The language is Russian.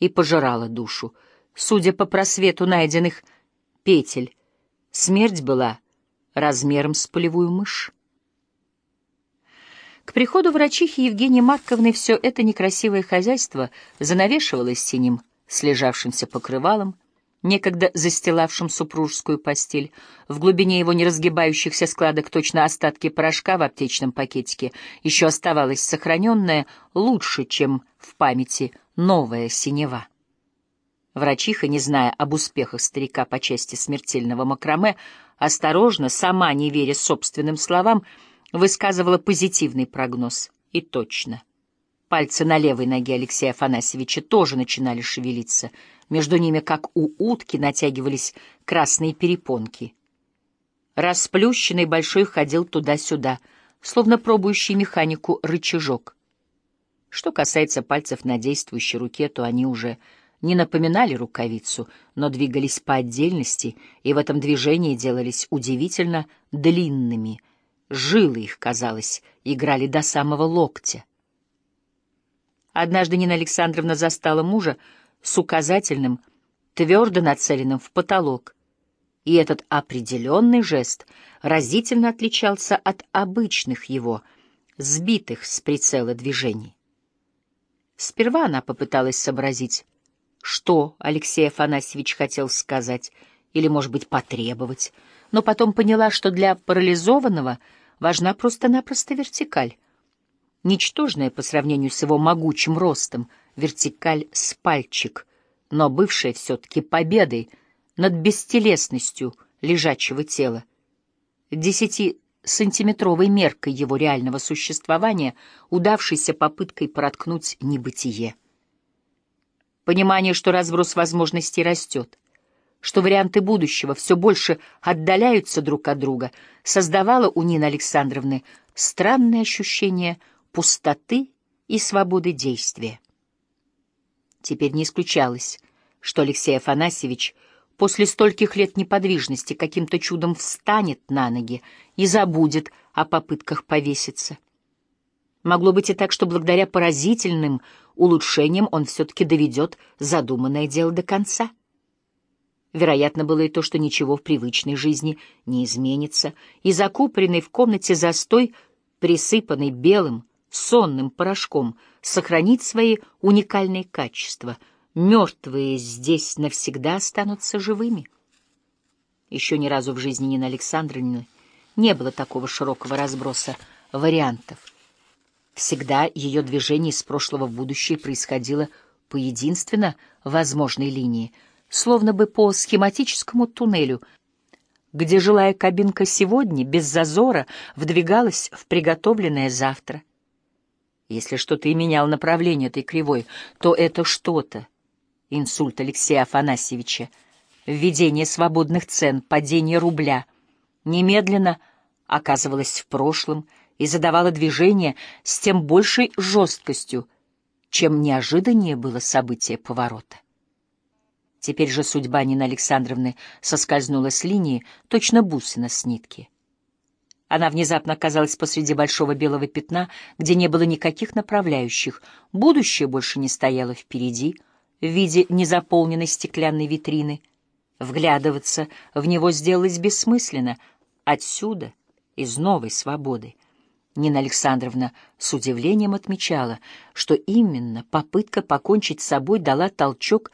и пожирала душу. Судя по просвету найденных петель, смерть была размером с полевую мышь. К приходу врачихи Евгении Марковны все это некрасивое хозяйство занавешивалось синим, слежавшимся покрывалом, некогда застилавшим супружескую постель. В глубине его неразгибающихся складок точно остатки порошка в аптечном пакетике еще оставалось сохраненное лучше, чем в памяти новая синева. Врачиха, не зная об успехах старика по части смертельного макраме, осторожно, сама не веря собственным словам, высказывала позитивный прогноз. И точно. Пальцы на левой ноге Алексея Афанасьевича тоже начинали шевелиться. Между ними, как у утки, натягивались красные перепонки. Расплющенный большой ходил туда-сюда, словно пробующий механику рычажок. Что касается пальцев на действующей руке, то они уже не напоминали рукавицу, но двигались по отдельности, и в этом движении делались удивительно длинными. Жилы их, казалось, играли до самого локтя. Однажды Нина Александровна застала мужа с указательным, твердо нацеленным в потолок, и этот определенный жест разительно отличался от обычных его, сбитых с прицела движений. Сперва она попыталась сообразить, что Алексей Афанасьевич хотел сказать или, может быть, потребовать, но потом поняла, что для парализованного важна просто-напросто вертикаль. Ничтожная по сравнению с его могучим ростом, вертикаль с пальчик, но бывшая все-таки победой над бестелесностью лежачего тела. Десяти сантиметровой меркой его реального существования, удавшейся попыткой проткнуть небытие. Понимание, что разброс возможностей растет, что варианты будущего все больше отдаляются друг от друга, создавало у Нины Александровны странное ощущение пустоты и свободы действия. Теперь не исключалось, что Алексей Афанасьевич — после стольких лет неподвижности каким-то чудом встанет на ноги и забудет о попытках повеситься. Могло быть и так, что благодаря поразительным улучшениям он все-таки доведет задуманное дело до конца. Вероятно, было и то, что ничего в привычной жизни не изменится, и закупоренный в комнате застой, присыпанный белым, сонным порошком, сохранит свои уникальные качества — мертвые здесь навсегда останутся живыми. Еще ни разу в жизни Нины Александровны не было такого широкого разброса вариантов. Всегда ее движение из прошлого в будущее происходило по единственно возможной линии, словно бы по схематическому туннелю, где жилая кабинка сегодня без зазора вдвигалась в приготовленное завтра. Если что-то и менял направление этой кривой, то это что-то — инсульт Алексея Афанасьевича, введение свободных цен, падение рубля, немедленно оказывалось в прошлом и задавало движение с тем большей жесткостью, чем неожиданнее было событие поворота. Теперь же судьба Нины Александровны соскользнула с линии, точно бусина с нитки. Она внезапно оказалась посреди большого белого пятна, где не было никаких направляющих, будущее больше не стояло впереди — в виде незаполненной стеклянной витрины. Вглядываться в него сделалось бессмысленно. Отсюда, из новой свободы. Нина Александровна с удивлением отмечала, что именно попытка покончить с собой дала толчок